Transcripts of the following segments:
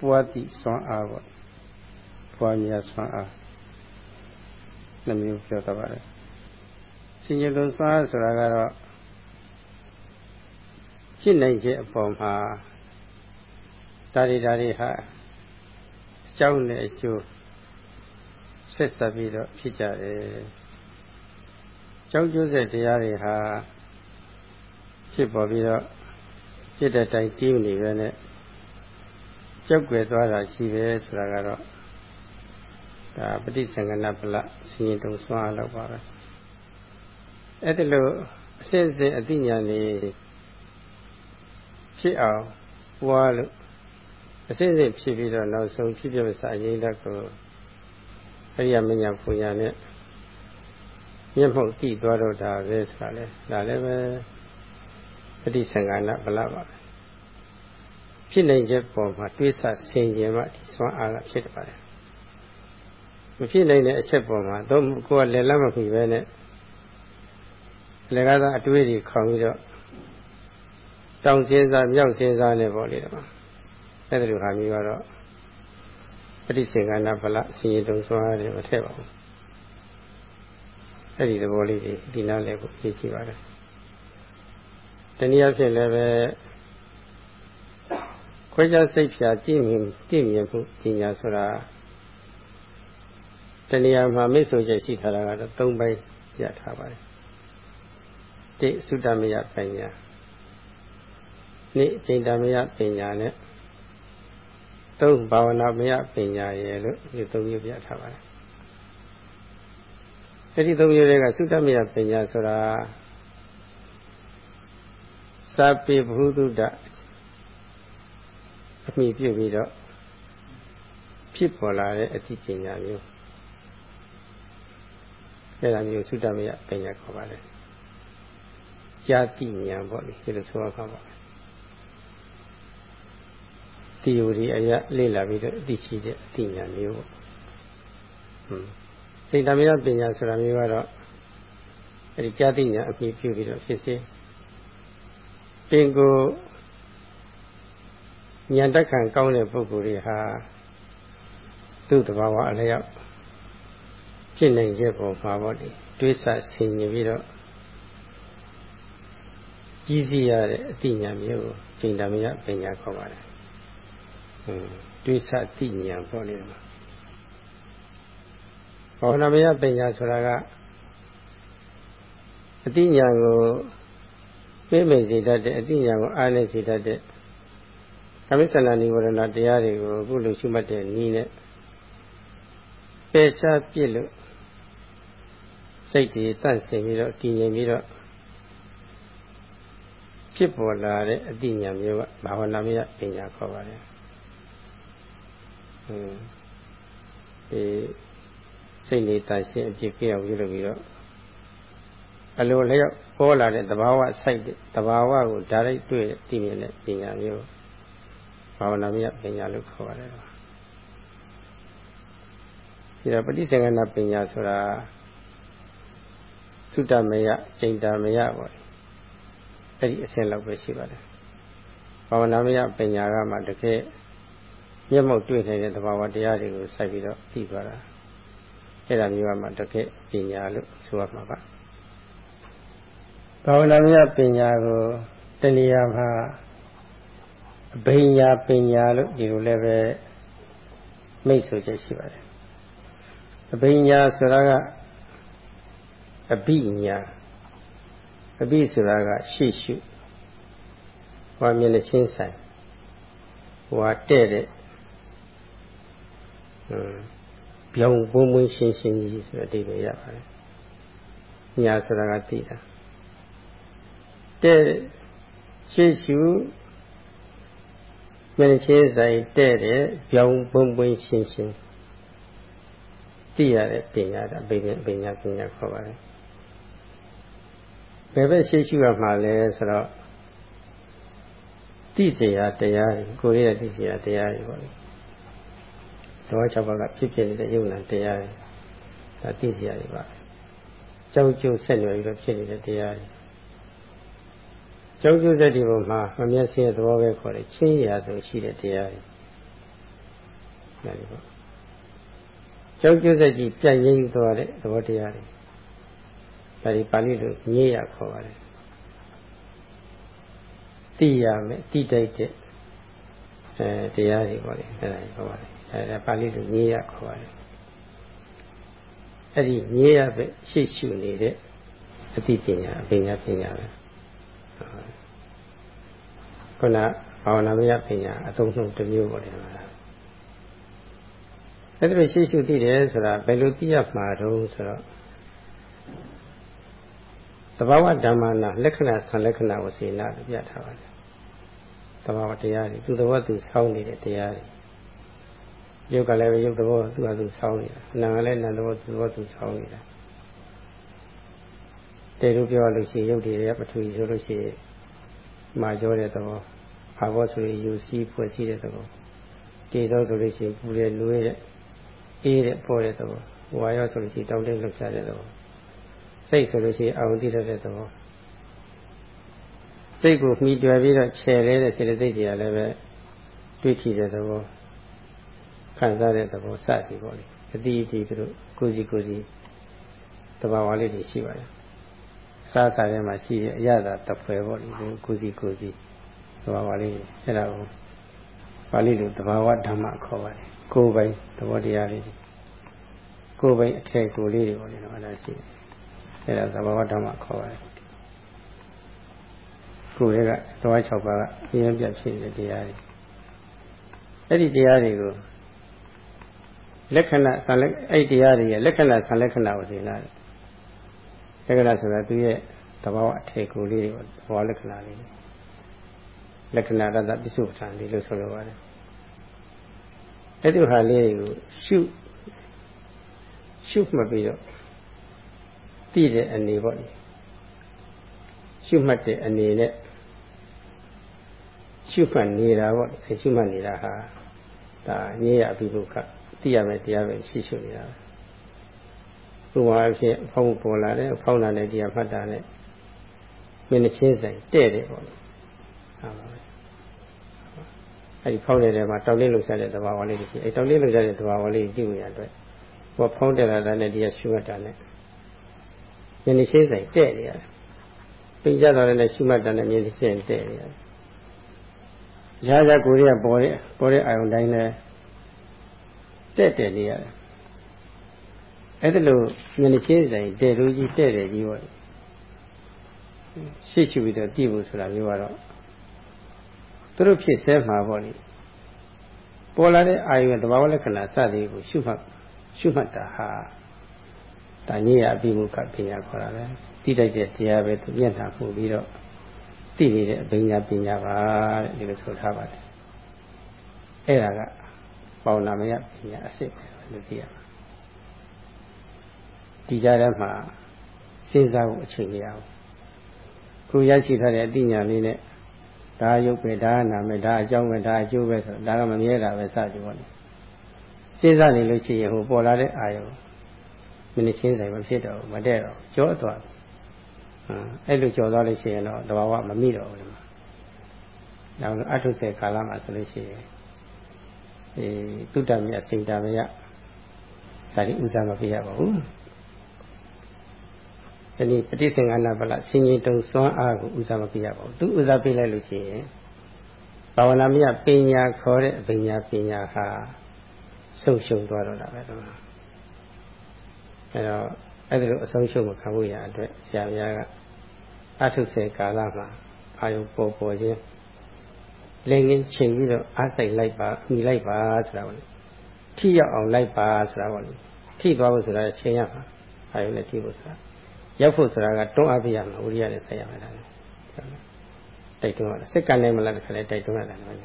ပွားသည့်စွမ်းအားပေါ့ပွားများစွမ်းအားနှမျိုးပြောတတ်ပါတယ်စင်ကြယ်လုံးစွမ်းအားဆိုတာကတော့ဖြစ်နိုင်ခြင်းအပေါ်မှာဒါတွေဒါတွေဟာအကြောင်းနဲ့အကျိုးဆက်စပ်ပြီးတော့ဖြစ်ကြတယ်။ကြောင်းကျိုးဆက်တရားတွေဟာဖြစ်ပေါ်ပြီးတော့ဖြစ်တဲ့တိုင်တီးနေပဲနဲ့ ကြောက်ွယ်သွားတာရှိပဲဆိုတာကတော့ဒါပฏิသင်္ကနာပလဆင်းရဲတုံစွမ်းအားလောက်ပါပဲ။အဲ့ဒါလို့အစစ်အစစ်အသိဉာဏ်တွေဖြစ်အောင်ပွားလို့အစစ်စစ်ဖြစ်ပြီးတော့နောက်ဆုံးဖြစ်ပြမစာအရင်တက်ကိုအရိယာမညာပူညာနဲ့မျက်မှောက်တည်သွားတော့တာပဲဆိုတာလေဒါလည်းပဲပฏิသင်္ကနာဗလပါပဲ ဖြစ်နိုင်ချက်ပေါ်မှာတွေးဆဆင်ခြင်မှဒီစွမ်းအားကဖြစ်ပါတယ်မဖြစ်နိုင်တဲ့အချက်ပေါ်မှာတော့ကိုယ်ကလည်းလက်မခွေပဲနဲ့လည်းကားသာအတွေးတွေခေါင်ပြီးတော့တောင်စင်းစားမြောက်စင်းစားနဲ့ပေါ့လေတော့အဲ့ဒါလိုဟာမျိုးကတော့ပฏิစေကနာဖလဆင်ရတုံစွာတယ်မထည့်ပါဘူးအဲ့ဒီသဘောလေးတွေဒီနားလည်းကိုသိကြည့်ပါတယ်တနည်းအားဖြင့်လည်းပဲ ခွဲခြားစိတ်ဖြာကြည့်မြင်ကြည့်မြင်မှုပညာဆိုတာတဏှာမှာမိတ်ဆွေချက်ရှိထားတာကတော့၃ပိုင်းပြထားပါတယ်တိသုတ္တမယပညာနိအချိန်တမယပညာနဲ့သုံးဘာဝနာမယပညာရဲ့လို့ဒီသုံးမျိုးပြထားပါတယ်အဲ့ဒီသုံးမျိုးတွေကသုတ္တမယပညာဆိုတာစာပေဘုဒ္ဓ အမိပြုပြီးတော့ဖြစ်ပေါ်လာတဲ့အသိပညာမျိုးအဲ့ဒါမျိုးသုတ္တမယပညာခေါ်ပါတယ်ကြာတိဉာဏ်ပေါ့လေဒီလိုဆိုရမှာပါတီယိုဒီအရာလေ့လာပြီးတော့အသိရှိတဲ့အသိဉာဏ်မျိုးပေါ့ဟွန်းစိတ်ဓာမယပညာဆိုတာမျိုးကတော့အဲဒီကြာတိဉာဏ်အပြည့်ပြုပြီးတော့ဖြစ်စေပင်ကို ဉာဏ်တက်ခံကောင်းတဲ့ပုဂ္ဂိုလ်တွေဟာသူ့တဘာဝအလျောက်ဖြစ်နိုင်တဲ့ပုံမှာပေါ့လေတွေးဆဆင်ញပြီးတော့ကြီးစီးရတဲ့အသိဉာဏ်မျိုးကိုချိန်တမယပညာခေါ်ပါတယ်။ဟွန်းတွေးဆသိဉာဏ်ပေါ့လေမှာဘာဝနာမယပညာဆိုတာကအသိဉာဏ်ကိုပြေးမိန်စေတတ်တဲ့အသိဉာဏ်ကိုအားနဲ့စေတတ်တဲ့ ကမိစ္ဆန္ဒနိဝရဏတရားတွေကိုအခုလိုရှုမှတ်တဲ့နည်းနဲ့ပယ်ရှားပြစ်လို့စိတ်တွေတန့်စင်ပြီးတော့ကြည်ငြိမ်ပြီးတော့ဖြစ်ပေါ်လာတဲ့အသိဉာဏ်မျိုးကဘာဝနာမယပညာခေါ်ပါတယ်။ဟွန်းဒီစိတ်လေးတန့်ရှင်းအပြစ်ကြောက်ပြုလုပ်ပြီးတော့အလိုလျောက်ပေါ်လာတဲ့သဘာဝစိုက်တဲ့သဘာဝကိုဓာတ်ရိုက်တွေ့သိမြင်တဲ့ပညာမျိုး ဘာဝနာမယပညာလို့ခေါ်ပါတယ်။ဒီတော့ပฏิစေကနာပညာဆိုတာသုတမယကျိန်တာမယပေါ့အဲ့ဒီအဆင့်လောက်ပဲရှိပါတယ်ဘာဝနာမယပညာကမှတကယ်မျက်မှောက်တွေ့နေတဲ့သဘာဝတရားတွေကိုစိုက်ပြီးတော့သိသွားတာအဲ့ဒါမျိုးကမှတကယ်ပညာလို့ဆိုရမှာပါဘာဝနာမယပညာကိုတဏှာမှာ အဘိညာပညာလို့ဒီလိုလည်းပဲမိတ်ဆိုချက်ရှိပါတယ်အဘိညာဆိုတာကအဘိညာအဘိဆိုတာကရှေ့ရှုဟောမျက်နှချင်းဆိုင်ဟိုဟာတဲ့တဲ့ဟွန်းပြောင်းပုံမွင်းရှင်းရှင်းကြီးဆိုတဲ့အဓိပ္ပာယ်ရပါတယ်ညာဆိုတာကသိတာတဲ့ရှေ့ရှု မျက်နှချင်းဆိုင်တဲ့တဲ့ပြောင်းပုံမွင်းရှင်းရှင်းသိရတဲ့ပညာဒါပညာပညာပညာခေါ်ပါတယ်ဘယ်ဘက်ရှိရှိရမှာလဲဆိုတော့သိเสียတရားကိုယ်ရဲ့သိเสียတရားတွေပေါ့လေသော၆ပါးကဖြစ်ဖြစ်နေတဲ့ယုံနာတရားတွေဒါသိเสียတွေပါကြောက်ကြုတ်ဆက်နွယ်ပြီးတော့ဖြစ်နေတဲ့တရားတွေ ကြောက်ကြုတ်တဲ့ဒီပုံမှာမမျက်စိရဲ့သဘောပဲခေါ်တယ်ချင်းရာဆိုရှိတဲ့တရားတွေဒါလေးပေါ့ကြောက်ကြွစက်ကြီးပြန့်ရင်းသွားတဲ့သဘောတရားတွေဒါဒီပါဠိလိုညေ့ရခေါ်ပါတယ်သိရမယ်တိတိုက်တဲ့အဲတရားတွေပေါ့လေအဲဒါခေါ်ပါတယ်အဲပါဠိလိုညေ့ရခေါ်ပါတယ်အဲ့ဒီညေ့ရပဲရှေ့ရှုနေတဲ့အသိပညာအပညာပညာပဲ ခုနဘာဝနာမယပညာအသုံးနှုန်းတစ်မျိုးပေါ့လေအဲ့ဒါလိုရှေ့ရှုသိတယ်ဆိုတာဘယ်လိုသိရမှာတုံးဆိုတော့သဘာဝဓမ္မနာလက္ခဏာဆံလက္ခဏာဝစေနာလို့ပြထားပါတယ်သဘာဝတရားတွေသူသဘောသူဆောင်းနေတဲ့တရားတွေရုပ်ကလည်းပဲရုပ်သဘောသူ့ဟာသူဆောင်းနေတာနာကလည်းနာသဘောသူသဘောသူဆောင်းနေတာတေတို့ပြောလို့ရှိရင်ရုပ်တွေရဲ့ပထဝီဆိုလို့ရှိရင် မာကြောတဲ့သဘောဘာဘောဆိုရင်ယူစီးဖွဲ့စည်းတဲ့သဘောတေတော့ဆိုလို့ရှိရင်ပူတဲ့လွေးတဲ့အေးတဲ့ပေါ်တဲ့သဘောဝါရောဆိုလို့ရှိရင်တောင်းတင်းလှုပ်ရှားတဲ့သဘောစိတ်ဆိုလို့ရှိရင်အာရုံတည်တဲ့သဘောစိတ်ကိုမှီတွယ်ပြီးတော့ခြယ်လဲတဲ့စေတသိက်တွေကလည်းပဲတွေ့ထီတဲ့သဘောခံစားတဲ့သဘောစသည်ပေါ့လေအတိအကျသူတို့ကိုစီကိုစီတဘာဝလေးတွေရှိပါတယ် စားစားထဲမှာရှိတဲ့အရသာတပွဲပေါ့လေကိုစီကိုစီတဘာဝလေးအဲ့ဒါကိုပါဠိလိုတဘာဝဓမ္မခေါ်ပါတယ်ကိုယ်ပိုင်သဘောတရားလေးကိုယ်ပိုင်အထည်ကိုလေးတွေပေါ့လေနော်အဲ့ဒါရှိတယ်အဲ့ဒါသဘာဝဓမ္မခေါ်ပါတယ်ကိုယ်ရဲ့ကသွား၆ပါးကအရင်ပြဖြစ်တဲ့တရားတွေအဲ့ဒီတရားတွေကိုလက္ခဏာဆံလက်အဲ့ဒီတရားတွေရဲ့လက္ခဏာဆံလက္ခဏာကိုသိလာတယ် လက္ခဏာဆိုတာသူရဲ့သဘာဝအထည်ကိုလေးတွေသဘာဝလက္ခဏာလေးလက္ခဏာရတ္တပစ္စုပ္ပန်လေးလို့ဆိုလိုပါတယ်အဲ့ဒီဟာလေးကိုရှုရှုမှတ်ပြီးတော့တည်တဲ့အနေပေါ့ရှုမှတ်တဲ့အနေနဲ့ရှုမှတ်နေတာပေါ့ရှုမှတ်နေတာဟာဒါညေးရအပိပုခသိရမယ်တရားပဲရှိရှုနေတာပဲ ဥပမာအဖြစ်ဖောင်းပေါ်လာတယ်ဖောင်းလာတဲ့တရားမှတ်တာနဲ့မင်းချင်းဆိုင်တဲ့တယ်ပေါ့ဟုတ်ပါဘူးအဲဒီဖောင်းတဲ့ထဲမှာတောင်းလေးလှုပ်ရှားတဲ့သဘာဝလေးတွေရှိအဲတောင်းလေးလှုပ်ရှားတဲ့သဘာဝလေးကိုကြည့်ရတဲ့ဟောဖောင်းတက်လာတဲ့တရားရှုမှတ်တာနဲ့မျက်နှာရှင်းဆိုင်တဲ့နေရတယ်။ပိကြတော်လည်းရှုမှတ်တာနဲ့မျက်နှာရှင်းတဲ့နေရတယ်။ရာဇာကိုရပေါ်တဲ့ပေါ်တဲ့အာယုန်တိုင်းနဲ့တဲ့တဲ့နေရတယ်။ အဲ့ဒါလို့မျက်နှာရှင်းဆိုင်တဲ့လူကြီးတဲ့တယ်ကြီးပေါ့။ရှေ့ရှုပြီးတော့ကြည့်ဖို့ဆိုတာမျိုးကတော့သူတို့ဖြစ်ဆဲမှာပေါ့လေ။ပေါ်လာတဲ့အာယုန်တဘာဝလက္ခဏာစသည်ကိုရှုမှတ်ရှုမှတ်တာဟာဒါညရအပြီးမှုကပညာခေါ်တာပဲတိတိုက်တဲ့တရားပဲသူမျက်နှာပို့ပြီးတော့သိနေတဲ့အပညာပညာပါတဲ့ဒီလိုဆိုထားပါတယ်အဲ့ဒါကပေါနာမယပညာအစစ်ပဲလို့သိရမှာ ဒီကြားထဲမှာစဉ်းစားဖို့အချိန်မရဘူးကိုရရှိထားတဲ့အသိဉာဏ်လေးနဲ့ဒါရုပ်ပဲဒါနာမယ်ဒါအကြောင်းပဲဒါအကျိုးပဲဆိုတော့ဒါကမမြဲတာပဲစကြပါလိမ့်စဉ်းစားနေလို့ရှိရင်ဟိုပေါ်လာတဲ့အာယုံမနစ်ချင်းဆိုင်မဖြစ်တော့ဘူးမတည့်တော့ကြောသွားအဲ့လိုကြောသွားလို့ရှိရင်တော့တဘာဝမမိတော့ဘူးဒီမှာနောက်အထုစေကာလမှာဆိုလို့ရှိရင်အဲတုတ္တမြတ်စိတ်တမယဒါဒီဥစားမပြရပါဘူး ဒီနေ့ပฏิစင်္ဂနာပလဆင်ញင်တုံစွမ်းအားကိုဥစားမပြရပါဘူးသူဥစားပြလိုက်လို့ရှိရင်ဘာဝနာမြတ်ပညာခေါ်တဲ့အပညာပညာဟာဆုံးရှုံးသွားတော့တာပဲဒီမှာအဲတော့အဲ့ဒါလိုအဆုံးရှုံးမခံဖို့ရအတွက်ဆရာများကအထုဆေကာလမှာအာယုပေါ်ပေါ်ချင်းလင်းငင်းချိန်ပြီးတော့အားဆိုင်လိုက်ပါမိလိုက်ပါဆိုတာပေါ့လေထိရောက်အောင်လိုက်ပါဆိုတာပေါ့လေထိသွားဖို့ဆိုတာချိန်ရမှာအာယုနဲ့ထိဖို့ဆိုတာ ရောက်ဖို့ဆိုတာကတွန်းအားပေးရမှာဝိရိယနဲ့ဆက်ရမှာဒါလည်းတိုက်တွန်းရတာစိတ်ကနိုင်မလားတခါလဲတိုက်တွန်းရတာလည်း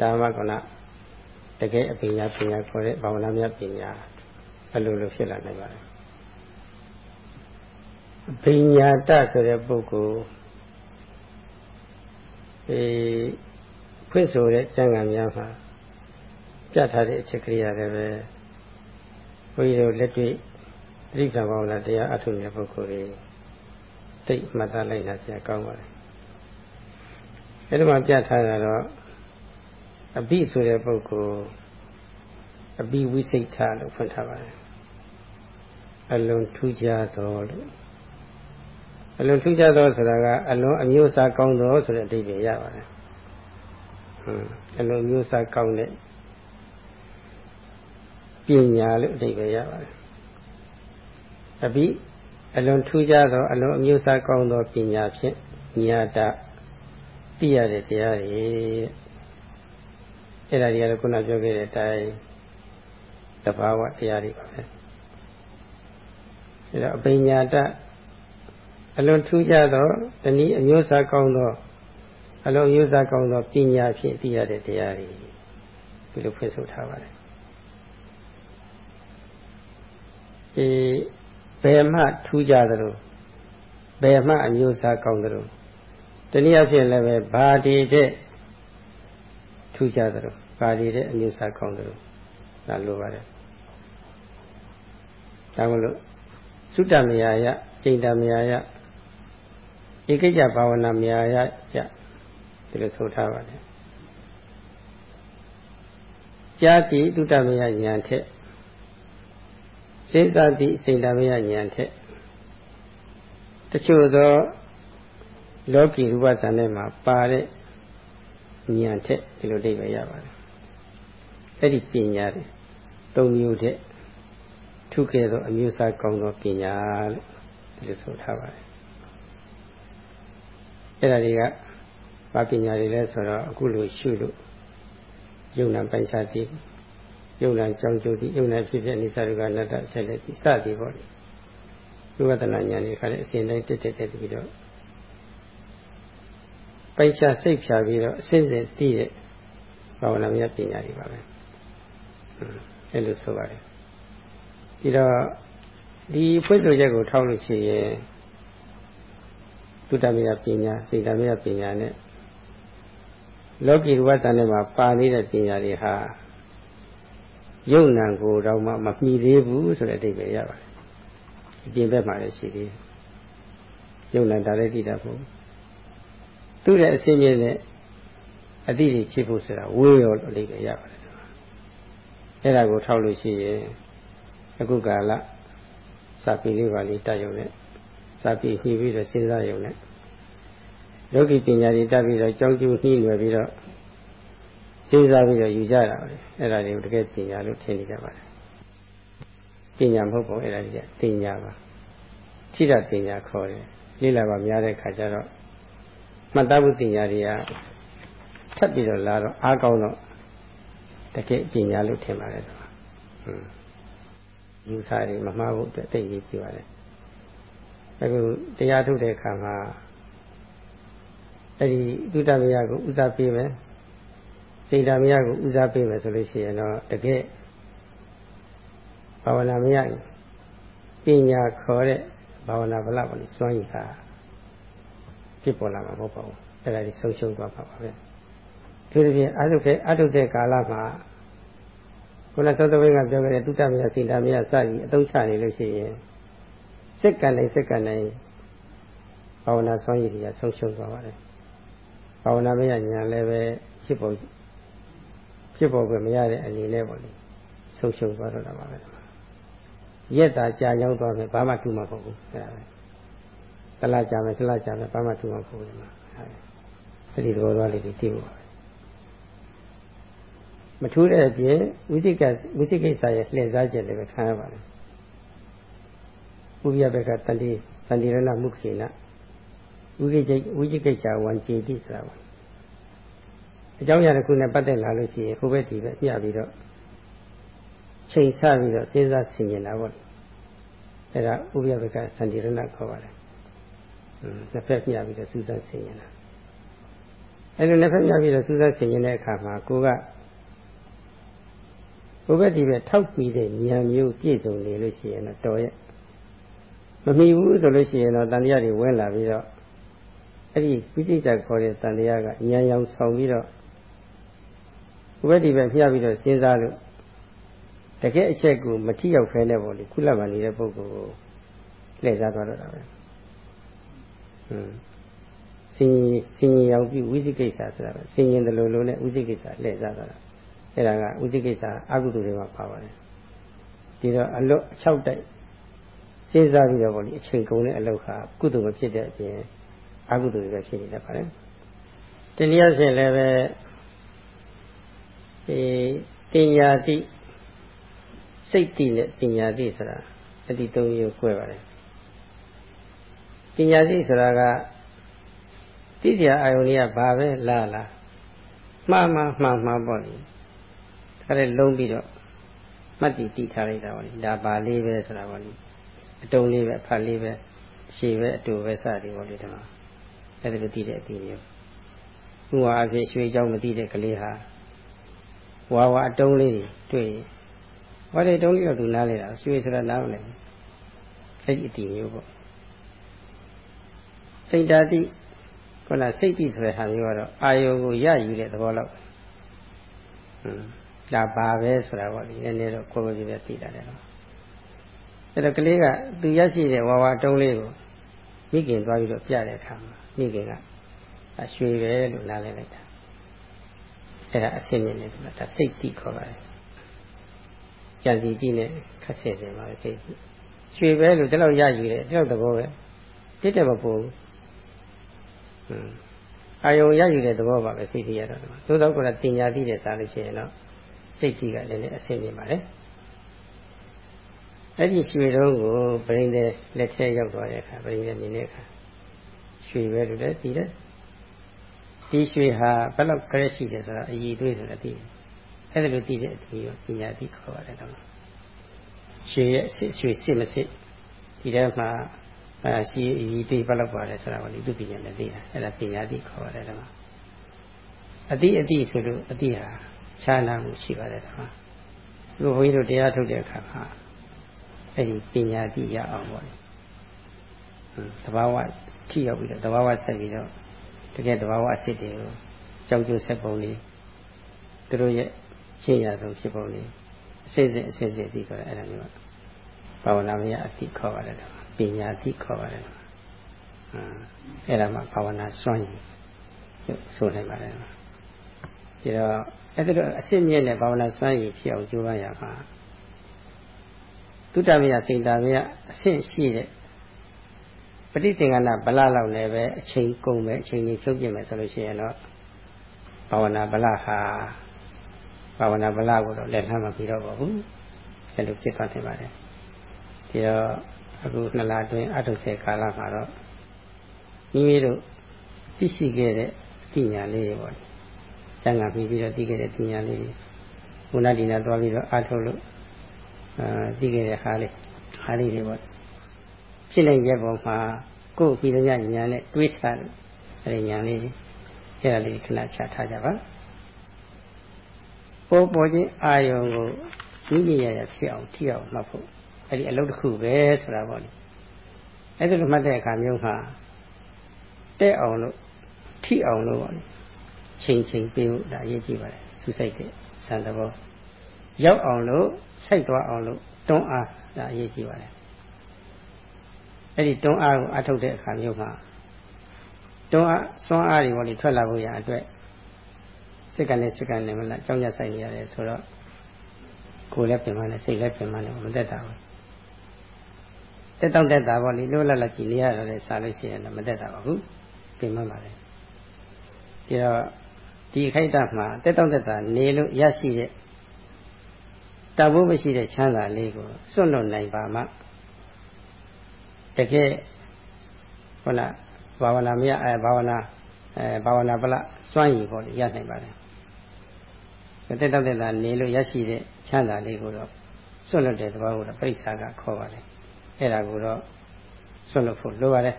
ဒါမှကောတကယ်အပညာပညာခေါ်တဲ့ဘာဝနာမြတ်ပညာအလိုလိုဖြစ်လာနိုင်ပါတယ်ပညာတဆိုတဲ့ပုဂ္ဂိုလ်အဲဖွင့်ဆိုတဲ့ကျမ်းဂန်များမှာပြထားတဲ့အချက်ကလေးရတယ်ပဲဘုန်းကြီးတို့လက်တွေ့ တိက္ခာဘောလာတရားအထုနေတဲ့ပုဂ္ဂိုလ်တွေသိမှတ်သားလိုက်တာဆရာကောင်းပါတယ်အဲဒီမှာပြထားတာတော့အဘိဆိုတဲ့ပုဂ္ဂိုလ်အပိဝိစိတ်ထလို့ဖွင့်ထားပါတယ်အလွန်ထူးခြားတော်လို့အလွန်ထူးခြားတော်ဆိုတာကအလွန်အမျိုးအစားကောင်းတော်ဆိုတဲ့အဓိပ္ပာယ်ရပါတယ်ဟွန်းအလွန်အမျိုးအစားကောင်းတဲ့ပညာလို့အဓိပ္ပာယ်ရပါတယ် အပိအလွန်ထူးခြားသောအလွန်အမျိုးအစားကောင်းသောပညာဖြင့်ညာတသိရတဲ့တရားတွေအဲ့ဒါတွေကတော့ခုနပြောခဲ့တဲ့အတိုင်းသဘာဝတရားတွေပါပဲအဲ့တော့အပိညာတအလွန်ထူးခြားသောတနည်းအမျိုးအစားကောင်းသောအလွန်အမျိုးအစားကောင်းသောပညာဖြင့်သိရတဲ့တရားတွေဒီလိုဖွင့်ဆိုထားပါတယ်ဒီ ဘယ်မှထူးခြားသလိုဘယ်မှအမျိုးအစားကောင်းသလိုတနည်းအားဖြင့်လည်းပဲဘာဒီတဲ့ထူးခြားသလိုဘာဒီတဲ့အမျိုးအစားကောင်းသလိုဒါလိုပါတယ်ဒါမလို့သုတ္တမယာယကျိန်တမယာယဧကိစ္စဘာဝနာမယာယကြဒီလိုဆိုထားပါတယ်ကြာတိတုတ္တမယညာထက် စေသတိစိတ်တမယညာထက်တချို့သောလောကီရူပဇာနဲ့မှာပါတဲ့ဉာဏ်ထက်ဒီလိုအိဗယ်ရပါတယ်အဲ့ဒီပညာတွေသုံးမျိုးတဲ့ထုခဲ့သောအမျိုးအစားကောင်းသောပညာလို့ဒီလိုဆိုထားပါတယ်အဲ့ဒါတွေကဘာပညာတွေလဲဆိုတော့အခုလိုရှုလို့ယုံနာပိုင်စားသည် ယုံနာကြောင်းကျိုးသည်ယုံနာဖြစ်ဖြစ်နေစာတွေကနတ္တဆက်လက်သည်စသည်ပေါ့လေဝိပဿနာဉာဏ်တွေခါတဲ့အစဉ်တိုင်းတက်တက်တက်ပြီးတော့ပိုင်ချစိတ်ဖြာပြီးတော့အစဉ်စဉ်တည်တဲ့ဘာဝနာမြတ်ပညာတွေပါပဲအဲ့လိုဆိုပါတယ်ပြီးတော့ဒီဖွင့်ဆိုချက်ကိုထောက်လို့ရှိရင်သုတမေယပညာစေတမေယပညာနဲ့လောကီရူပသံထဲမှာပါနေတဲ့ပညာတွေဟာ ယုံနံကိုတော့မှမမှီသေးဘူးဆိုတဲ့အဓိပ္ပာယ်ရပါတယ်အပြင်ဘက်မှာလည်းရှိသေးတယ်ယုံနံဒါလည်းသိတာမဟုတ်သူ့ရဲ့အစင်းမြင့်နဲ့အတိတွေဖြစ်ဖို့ဆိုတာဝေးရောအဓိပ္ပာယ်ရပါတယ်အဲ့ဒါကိုထောက်လို့ရှိရင်အခုကာလစာပေလေးပါလေးတက်ရုံနဲ့စာပေညှိပြီးတော့စဉ်းစားရုံနဲ့ယောဂီပညာတွေတက်ပြီးတော့ကြောင်းကျူးနှီးလွယ်ပြီးတော့ စဉ်းစားပြီးတော့ယူကြတာပဲအဲ့ဒါတွေကိုတကယ်ပညာလို့ထင်နေကြပါတယ်ပညာမဟုတ်ပါဘူးအဲ့ဒါကြီးကပညာပါထိရပညာခေါ်တယ်လေ့လာပါများတဲ့ခါကျတော့မှတ်သားမှုပညာတွေကထပ်ပြီးတော့လာတော့အားကောင်းတော့တကယ်ပညာလို့ထင်ပါတယ်တော့ယူဆတွေမမှားဖို့အတွက်သိရေးကြည့်ပါတယ်အခုတရားထုတ်တဲ့အခါမှာအဲ့ဒီသုတ္တမယကိုဥစားပေးမယ် စေတမယကိုဥစားပေးမယ်ဆိုလို့ရှိရင်တော့တကယ်ဘာဝနာမယပညာခေါ်တဲ့ဘာဝနာဗလပေါ့လေစွမ်းရည်ဟာဖြစ်ပေါ်လာမှာမဟုတ်ပါဘူးအဲ့ဒါကြီးဆုံးရှုံးသွားပါပါပဲသူတို့ပြင်အထုခေအထုတဲ့ကာလမှာခုနသောသဝိကပြောခဲ့တဲ့တုတ္တမယစိတမယစသည်အသုံးချနေလို့ရှိရင်စက္ကန့်တိုင်းစက္ကန့်တိုင်းဘာဝနာစွမ်းရည်တွေကဆုံးရှုံးသွားပါတယ်ဘာဝနာမယညာလည်းပဲဖြစ်ပေါ် ဖြစ်ပေါ်ပဲမရတဲ့အနေနဲ့ပေါ့လေဆုံးရှုံးသွားတော့တာပါပဲရက်တာကြာရောက်သွားမယ်ဘာမှတူမှာမဟုတ်ဘူးအဲ့ဒါပဲတလားကြာမယ်တလားကြာမယ်ဘာမှတူမှာမဟုတ်ဘူးမှာအဲ့ဒီသဘောသွားလေးတွေသိဖို့ပါမထူးတဲ့အပြင်ဝိသိကဝိသိကိစ္စရဲ့လှည့်စားချက်လည်းပဲခံရပါတယ်ဥပယဘက်ကတတိသန္တိရဏမုခေနဝိကိจิဝိจิကိစ္စဝံကျေတိဆိုတာပါ အကြောင်းအရာတစ်ခုနဲ့ပတ်သက်လာလို့ရှိရင်ဟိုဘက်ဒီဘက်ပြပြီးတော့ချိန်ဆပြီးတော့စဉ်းစားဆင်ခြင်တာပေါ့အဲ့ဒါဥပယဘက်ကသန္တိရဏခေါ်ပါတယ်နှစ်ဖက်ပြပြီးတော့စူးစမ်းဆင်ခြင်တာအဲ့လိုနှစ်ဖက်ပြပြီးတော့စူးစမ်းဆင်ခြင်တဲ့အခါမှာကိုကဟိုဘက်ဒီဘက်ထောက်ပြီးတဲ့ဉာဏ်မျိုးပြည့်စုံနေလို့ရှိရင်တော့တော်ရဲ့မမီဘူးဆိုလို့ရှိရင်တော့တန်တရားတွေဝင်လာပြီးတော့အဲ့ဒီဝိသိတခေါ်တဲ့တန်တရားကဉာဏ်ရောင်ဆောင်ပြီးတော့ ဟိုဘက်ဒီဘက်ဖျက်ပြီးတော့စဉ်းစားလို့တကယ်အချက်ကိုမထိရောက်ဖဲနဲ့ပေါ့လေခုလက်မှနေတဲ့ပုဂ္ဂိုလ်ကိုလှည့်စားသွားတော့တာပဲဟွန်းစင်စင်ရင်ရောင်ပြီးဝိသိကိစ္စဆိုတာပဲစင်ရင်တလူလုံးနဲ့ဝိသိကိစ္စလှည့်စားသွားတာအဲ့ဒါကဥသိကိစ္စအကုသိုလ်တွေမှာပါပါတယ်ဒီတော့အလွတ်အချောက်တိုက်စဉ်းစားပြီးတော့ဗောလေအချိန်ကုန်တဲ့အလုပ်ဟာကုသိုလ်မဖြစ်တဲ့အပြင်အကုသိုလ်တွေပဲဖြစ်နေတတ်ပါတယ်တနည်းအားဖြင့်လည်းပဲ ဒီတင်ညာတိစိတ်တိနဲ့တင်ညာတိဆိုတာအတိသုံးမျိုး꿰ပါတယ်တင်ညာတိဆိုတာကသိစရာအာယုန်ကြီးကဘာပဲလာလာမှားမှားမှားမှားပေါ့လေဒါလည်းလုံးပြီးတော့မှတ်တည်တည်ထားလိုက်တာပေါ့လေဒါပါလေးပဲဆိုတာပေါ့လေအတုံးလေးပဲအဖတ်လေးပဲရှည်ပဲအတူပဲစသည်ပေါ့လေဒီမှာအဲ့ဒါလိုတည်တဲ့အပြီးမျိုးဥပမာအဖြစ်ရွှေเจ้าမတည်တဲ့ကလေးဟာ ဝါဝါအတုံးလေးတွေတွေ့ဟောဒီတုံးလေးတော့သူနားလေတာရွှေဆိုတာနားမလဲအဲ့ဒီအတီမျိုးပေါ့စိတ်ဓာတိခုနစိတ်တိဆိုတဲ့ဟာမျိုးကတော့အာယုံကိုရယူတဲ့သဘောလောက်ဟွန်းဒါပါပဲဆိုတာပေါ့ဒီနည်းနည်းတော့ကိုယ်ကိုယ်ပြပြသိတာတယ်နော်အဲ့တော့ကလေးကသူရရှိတဲ့ဝါဝါတုံးလေးကိုမိခင်သွားပြီးတော့ပြတဲ့အခါမှာမိခင်ကအရွှေပဲလို့နားလဲလိုက်တာ အဲ့ဒါအစင်းမြင်နေဆိုတာဒါစိတ်တိခေါ်ပါတယ်ကြံစီတိနဲ့ခက်ဆဲတယ်ပါပဲစိတ်တိရွှေပဲလို့ဒီလောက်ရယူတယ်ဒီလောက်သဘောပဲတိတက်မပို့ဘူးအာယုံရယူတဲ့သဘောပါပဲစိတ်တိရတော့သို့တော့ကတင်ညာတိတဲ့စားလို့ရှိရင်တော့စိတ်တိကလည်းလည်းအဆင်ပြေပါလေအဲ့ဒီရွှေတုံးကိုပရိသေလက်ထဲရောက်သွားတဲ့အခါပရိသေမြင်တဲ့အခါရွှေပဲလို့လည်းသိတယ် ဒီရွှေဟာဘယ်လောက်ကြက်ရှိတယ်ဆိုတာအည်သွေးဆိုတာသိတယ်အဲ့ဒါလိုသိတဲ့အတူရောပညာတိခေါ်ပါတယ်တော့ရွှေရဲ့အစ်ရွှေစစ်မစစ်ဒီထဲမှာအဲရှိအည်သွေးဘယ်လောက်ပါတယ်ဆိုတာကိုဒီသူပညာနဲ့သိတာအဲ့ဒါပညာတိခေါ်ပါတယ်တော့အတိအတိဆိုလို့အတိဟာခြားနာမှုရှိပါတယ်တော့ဘုရားတို့တရားထုတ်တဲ့အခါမှာအဲ့ဒီပညာတိရအောင်ပေါ့လေသဘာဝထိရောက်ပြီးတော့သဘာဝဆက်ပြီးတော့ တကယ်သဘာဝအစ်စ်တွေကိုကြောက်ကြဆက်ပုံလေးသူတို့ရဲ့ရှင်းရဆုံးဖြစ်ပုံလေးအစစ်စစ်အစစ်စစ်ပြီးတော့အဲ့ဒါမျိုးဘာဝနာမယအတိခေါ်ပါတယ်တော့ပညာအတိခေါ်ပါတယ်တော့အဲ့ဒါမှဘာဝနာစွန့်ရည်ဆိုနိုင်ပါတယ်ဒီတော့အဲ့ဒါတော့အစစ်မြင့်တဲ့ဘာဝနာစွန့်ရည်ဖြစ်အောင်ကြိုးပမ်းရမှာသုတမယစိတ်တာမယအဆင့်ရှိတဲ့ ပဋိသင်္ကနာဗလလောက်လည်းပဲအချိန်ကုန်ပဲအချိန်ကြီးဖြုတ်ပြမယ်ဆိုလို့ရှိရင်တော့ဘာဝနာဗလဟာဘာဝနာဗလကိုတော့လက်လှမ်းမပြီးတော့ပါဘူးအဲလိုဖြစ်သွားနေပါတယ်ဒီတော့အခုနှစ်လအတွင်းအထုဆယ်ကာလမှာတော့မိမိတို့သိရှိခဲ့တဲ့အသိဉာဏ်လေးတွေပေါ့ကျန်ကပြီးပြီးတော့သိခဲ့တဲ့ပညာလေးတွေဘုနာဒီနာသွားပြီးတော့အထုတ်လို့အာသိခဲ့တဲ့ဟာလေးဟာလေးတွေပေါ့ ဖြစ်လိုက်တဲ့ပုံမှာကိုယ်ပြီးတဲ့ညာနဲ့တွေးစားလို့အဲဒီညာလေးအဲ့ဒါလေးခဏချထားကြပါပေါ်ပေါ်ချင်းအာယုံကိုမိမိရရဖြစ်အောင်ထိအောင်မှတ်ဖို့အဲ့ဒီအလုပ်တစ်ခုပဲဆိုတာပေါ့လေအဲ့ဒါလိုမှတ်တဲ့အခါမျိုးမှာတဲ့အောင်လို့ထိအောင်လို့ပေါ့လေချိန်ချိန်ပေးဖို့ဒါအရေးကြီးပါတယ်သူစိတ်တဲ့စံတဘောရောက်အောင်လို့စိုက်သွားအောင်လို့တွန်းအားဒါအရေးကြီးပါတယ် အဲ့ဒီတွန်းအားကိုအထုတ်တဲ့အခါမျိုးမှာတွန်းအားစွမ်းအားတွေပေါ်လေထွက်လာဖို့ရအတွက်စိတ်ကလည်းစိတ်ကလည်းမလားကြောင်းရဆိုင်နေရတယ်ဆိုတော့ကိုယ်လည်းပြင်မနဲ့စိတ်လည်းပြင်မနဲ့မသက်တာဘူးတက်တောင့်တက်တာပေါ့လေလို့လတ်လတ်ကြည့်နေရတယ်စားလို့ရှိရင်တော့မသက်တာပါဘူးပြင်မပါလေဒီတော့ဒီခိုက်တာမှာတက်တောင့်တက်တာနေလို့ရရှိတဲ့တဘိုးမရှိတဲ့ချမ်းသာလေးကိုစွန့်လွတ်နိုင်ပါမှ တကယ်ဟုတ်လားဘာဝနာမရအဲဘာဝနာအဲဘာဝနာပလစွန့်ရည်ပေါ့လေရနိုင်ပါတယ်တက်တောက်တက်တာနေလို့ရရှိတဲ့ချမ်းသာလေးကိုတော့စွန့်လွတ်တဲ့သဘောကိုတော့ပြိဿာကခေါ်ပါတယ်အဲ့ဒါကိုတော့စွန့်လွတ်ဖို့လိုပါတယ်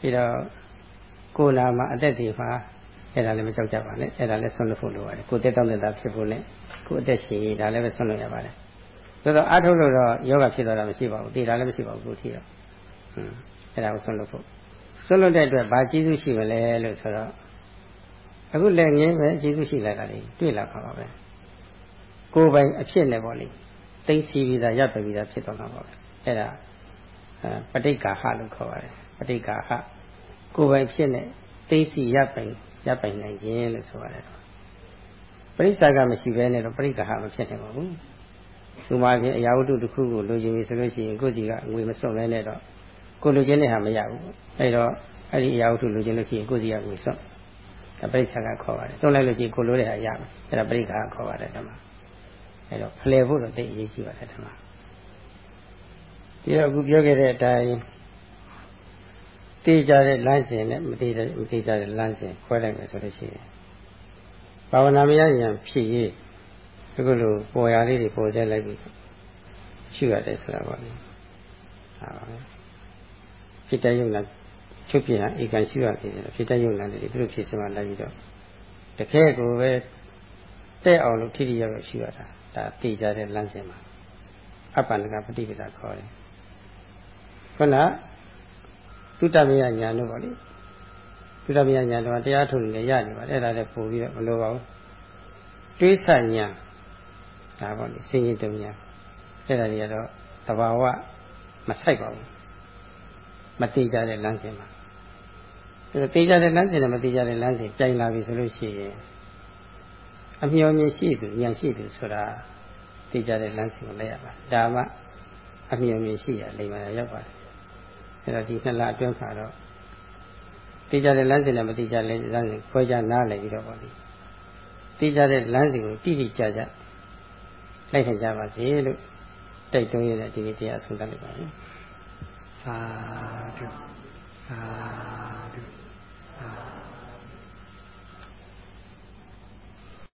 ပြီးတော့ကိုယ်နာမှာအသက်တွေမှာအဲ့ဒါလည်းမကြောက်ကြပါနဲ့အဲ့ဒါလည်းဆွန့်လွတ်ဖို့လိုပါတယ်ကိုယ်တက်တောင့်တက်တာဖြစ်ဖို့နဲ့ကိုယ်အသက်ရှင်ဒါလည်းပဲဆွန့်လွတ်ရပါတယ်ဆိုတော့အားထုတ်လို့တော့ယောဂဖြစ်သွားတာမရှိပါဘူးတည်တာလည်းမရှိပါဘူးကိုယ်ထီတော့ဟွန်း အဲ့ဒါကိုဆွန့်လွတ်ဖို့ဆွန့်လွတ်တဲ့အတွက်ဘာကျေးဇူးရှိမလဲလို့ဆိုတော့အခုလည်းငင်းပဲကျေးဇူးရှိလာတာလေတွေ့လာပါပါပဲကိုယ်ပိုင်အဖြစ်နဲ့ပေါ့လေသိသိပြီးသားရပ်ပြီးသားဖြစ်သွားမှာပါပဲအဲ့ဒါပဋိက္ခာဟလို့ခေါ်ပါတယ်ပဋိက္ခာဟကိုယ်ပိုင်ဖြစ်နဲ့သိသိရပ်ပိုင်ရပ်ပိုင်နိုင်ခြင်းလို့ဆိုရတယ်ပရိစ္ဆာကမရှိဘဲနဲ့တော့ပရိက္ခဟမဖြစ်နိုင်ပါဘူး။ဥပမာဖြင့်အရာဝတ္ထုတစ်ခုကိုလိုချင်ပြီဆိုလို့ရှိရင်ကိုယ်စီကငွေမစွန့်လဲနဲ့တော့ ကိုလိုချင်တဲ့ဟာမရဘူး။အဲတော့အဲ့ဒီအရာဝတ္ထုလိုချင်လို့ရှိရင်ကိုယ်စီကငွေစွန့်။ဒါပရိစ္ဆာကခေါ်ပါတယ်။စွန့်လိုက်လို့ရှိရင်ကိုလိုတဲ့ဟာရမယ်။အဲ့ဒါပရိက္ခဟခေါ်ပါတယ်ဓမ္မ။အဲတော့ဖလှယ်ဖို့တော့တိတ်အရေးကြီးပါတယ်ဓမ္မ။ဒီတော့အခုပြောခဲ့တဲ့အတိုင်းတေးကြတဲ့လမ်းစဉ်နဲ့မတေးတဲ့မတေးကြတဲ့လမ်းစဉ်ခွဲလိုက်မယ်ဆိုလို့ရှိရင်ဘာဝနာမရရင်ဖြစ်ရေးအခုလိုပေါ်ရလေးတွေပေါ်ကျလိုက်ပြီးရှိရတယ်ဆိုတာပါလေဟာပါပဲ ဖြစ်တဲ့ယုံနာချုပ်ပြဧကန်ရှိရပြီဆိုတော့ဖြစ်တဲ့ယုံနာတွေသူတို့ဖြစ်စမှလိုက်ပြီးတော့တကယ်ကိုပဲတဲ့အောင်လို့ထိထိရောက်ရောက်ရှိရတာဒါတေးကြတဲ့လမ်းစဉ်မှာအပ္ပန္နကပฏิပဒါခေါ်တယ်ခုနသုတမယညာလို့ပါလေသုတမယညာတော့တရားထုတ်နေရနေပါအဲ့ဒါလည်းပို့ပြီးတော့မလိုပါဘူးတွေးဆညာဒါပေါ့လေစင်ရင်တုံညာအဲ့ဒါတွေကတော့တဘာဝမဆိုင်ပါဘူး မတိကြတဲ့လမ်းစဉ်မှာအဲ့ဒါတိကြတဲ့လမ်းစဉ်နဲ့မတိကြတဲ့လမ်းစဉ်ပြိုင်လာပြီဆိုလို့ရှိရင်အမျှော်မြင်ရှိသူဉာဏ်ရှိသူဆိုတာတိကြတဲ့လမ်းစဉ်ကိုလိုက်ရပါဒါမှအမျှော်မြင်ရှိရလိမ္မာရောက်ပါတယ်အဲ့တော့ဒီနှစ်လအတွင်းမှာတော့တိကျတဲ့လမ်းစဉ်နဲ့မတိကျတဲ့လမ်းစဉ်ခွဲခြားနားလည်ပြီးတော့ပေါ့လေတိကျတဲ့လမ်းစဉ်ကိုတိတိကျကျလိုက်ထိုင်ကြပါစေလို့တိုက်တွန်းရတဲ့ဒီနေ့တရားဆုံးသတ်လိုက်ပါမယ်။ သာဓုသာ